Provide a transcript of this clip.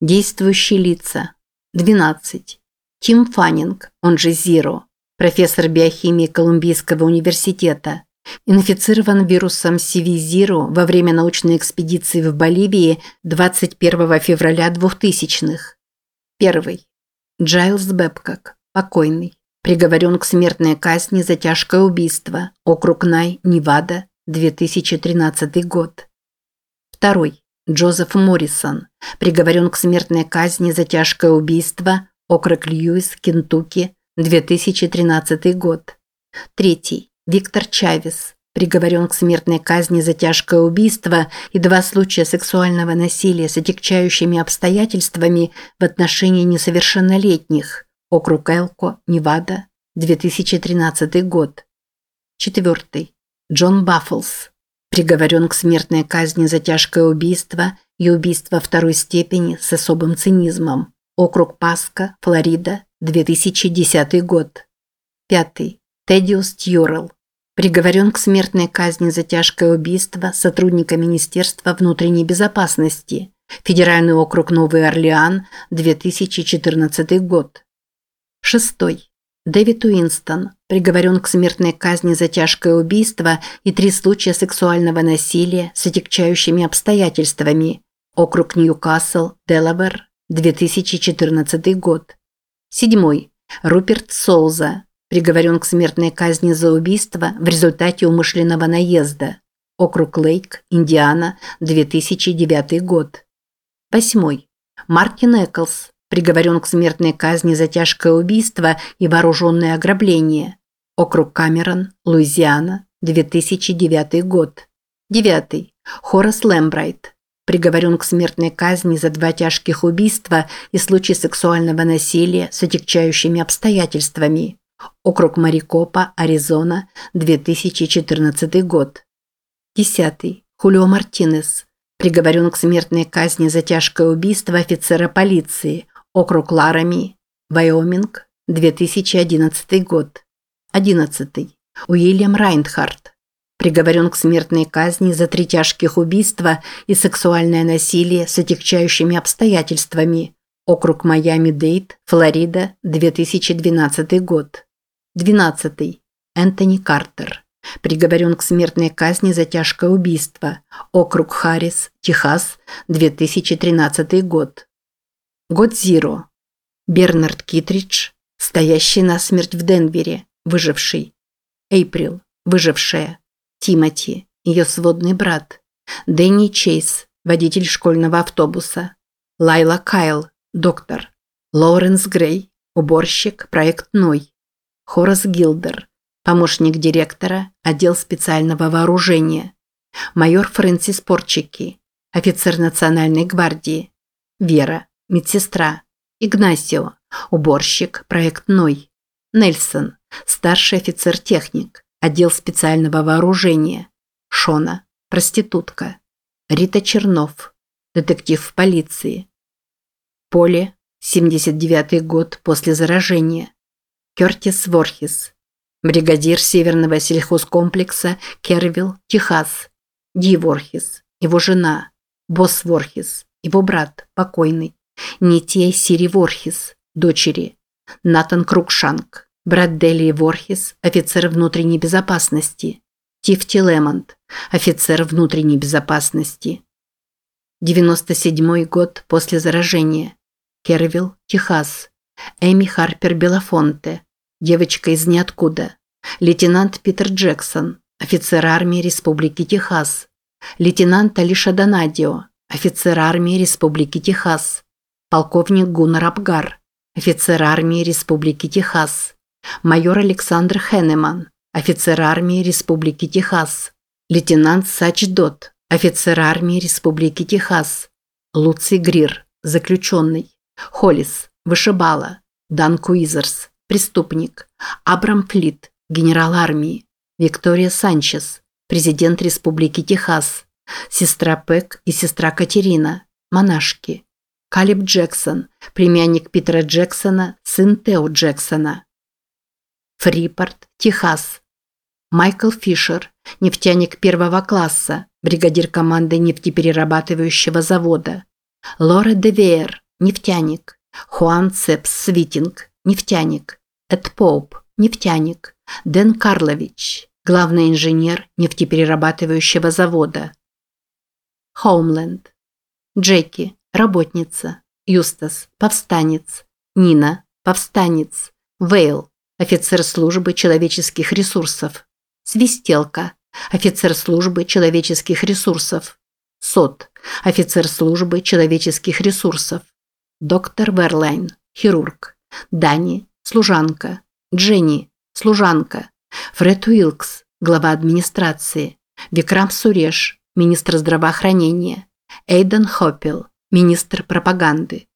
Действующие лица. 12. Тим Фаннинг, он же Зиро, профессор биохимии Колумбийского университета, инфицирован вирусом CV-0 во время научной экспедиции в Боливии 21 февраля 2000-х. Первый. Джайлз Бэбкок, покойный, приговорен к смертной казни за тяжкое убийство, округ Най, Невада, 2013 год. Второй. Джозеф Моррисон, приговорен к смертной казни за тяжкое убийство, округ Льюис, Кентукки, 2013 год. Третий. Виктор Чавес, приговорен к смертной казни за тяжкое убийство и два случая сексуального насилия с отягчающими обстоятельствами в отношении несовершеннолетних, округ Элко, Невада, 2013 год. Четвертый. Джон Баффлс, приговорен к смертной казни за тяжкое убийство и убийство второй степени с особым цинизмом, округ Паска, Флорида, 2010 год. Пятый. Тедиус Тьюрелл. Приговорен к смертной казни за тяжкое убийство сотрудника Министерства внутренней безопасности. Федеральный округ Новый Орлеан, 2014 год. Шестой. Дэвид Уинстон. Приговорен к смертной казни за тяжкое убийство и три случая сексуального насилия с отягчающими обстоятельствами. Округ Ньюкасл, Делавер, 2014 год. Седьмой. Руперт Соуза приговорен к смертной казни за убийство в результате умышленного наезда. Округ Лейк, Индиана, 2009 год. Восьмой. Мартин Эклс, приговорен к смертной казни за тяжкое убийство и вооруженное ограбление. Округ Камерон, Луизиана, 2009 год. Девятый. Хорас Лэмбрайт, приговорен к смертной казни за два тяжких убийства и случай сексуального насилия с отягчающими обстоятельствами. Округ Марикопа, Аризона, 2014 год. 10. Хулио Мартинес. Приговорен к смертной казни за тяжкое убийство офицера полиции. Округ Ларами, Вайоминг, 2011 год. 11. Уильям Райнхарт. Приговорен к смертной казни за три тяжких убийства и сексуальное насилие с отягчающими обстоятельствами. Округ Майами-Дейт, Флорида, 2012 год. 12. Энтони Картер. Приговорен к смертной казни за тяжкое убийство. Округ Харрис, Техас, 2013 год. Годзиро. Бернард Китридж, стоящий на смерть в Денвере, выживший. Эйприл, выжившая. Тимати, ее сводный брат. Дэнни Чейз, водитель школьного автобуса. Лайла Кайл, доктор. Лоуренс Грей, уборщик, проект Ной. Хорас Гилдер, помощник директора, отдел специального вооружения. Майор Фрэнсис Порчики, офицер Национальной гвардии. Вера, медсестра. Игнасио, уборщик, проект Ной. Нельсон, старший офицер-техник, отдел специального вооружения. Шона, проститутка. Рита Чернов, детектив в полиции. Поле, 79 год после заражения. Кертис Ворхис, бригадир Северного сельхозкомплекса Кервилл, Техас. Ди Ворхис, его жена. Босс Ворхис, его брат, покойный. Нитей Сири Ворхис, дочери. Натан Крукшанк, брат Делии Ворхис, офицер внутренней безопасности. Тифти Лемонт, офицер внутренней безопасности. 97 год после заражения. Кервилл, Техас. Эми Харпер Белафонте, девочка из ниоткуда. Лейтенант Питер Джексон, офицер армии Республики Техас. Лейтенант Алиша Донадио, офицер армии Республики Техас. Полковник Гуннар Абгар, офицер армии Республики Техас. Майор Александр Хеннеман, офицер армии Республики Техас. Лейтенант Сач Дот, офицер армии Республики Техас. Луций Грир, заключенный. Холлис, Вышибала, Дан Куизерс, преступник, Абрам Флит, генерал армии, Виктория Санчес, президент Республики Техас, сестра Пэк и сестра Катерина, монашки, Калиб Джексон, племянник Питера Джексона, сын Тео Джексона. Фрипорт, Техас. Майкл Фишер, нефтяник первого класса, бригадир команды нефтеперерабатывающего завода. Лора Девеер, нефтяник. Хуан Цепс Свитинг, нефтяник. Эд Поуп, нефтяник. Дэн Карлович, главный инженер нефтеперерабатывающего завода. Хоумленд. Джеки, работница. Юстас, повстанец. Нина, повстанец. Вейл, офицер службы человеческих ресурсов. Свистелка, офицер службы человеческих ресурсов. Сот, офицер службы человеческих ресурсов. Доктор Верлайн, хирург. Дани, служанка. Дженни, служанка. Фред Уилкс, глава администрации. Викрам Суреш, министр здравоохранения. Эйден Хоппел, министр пропаганды.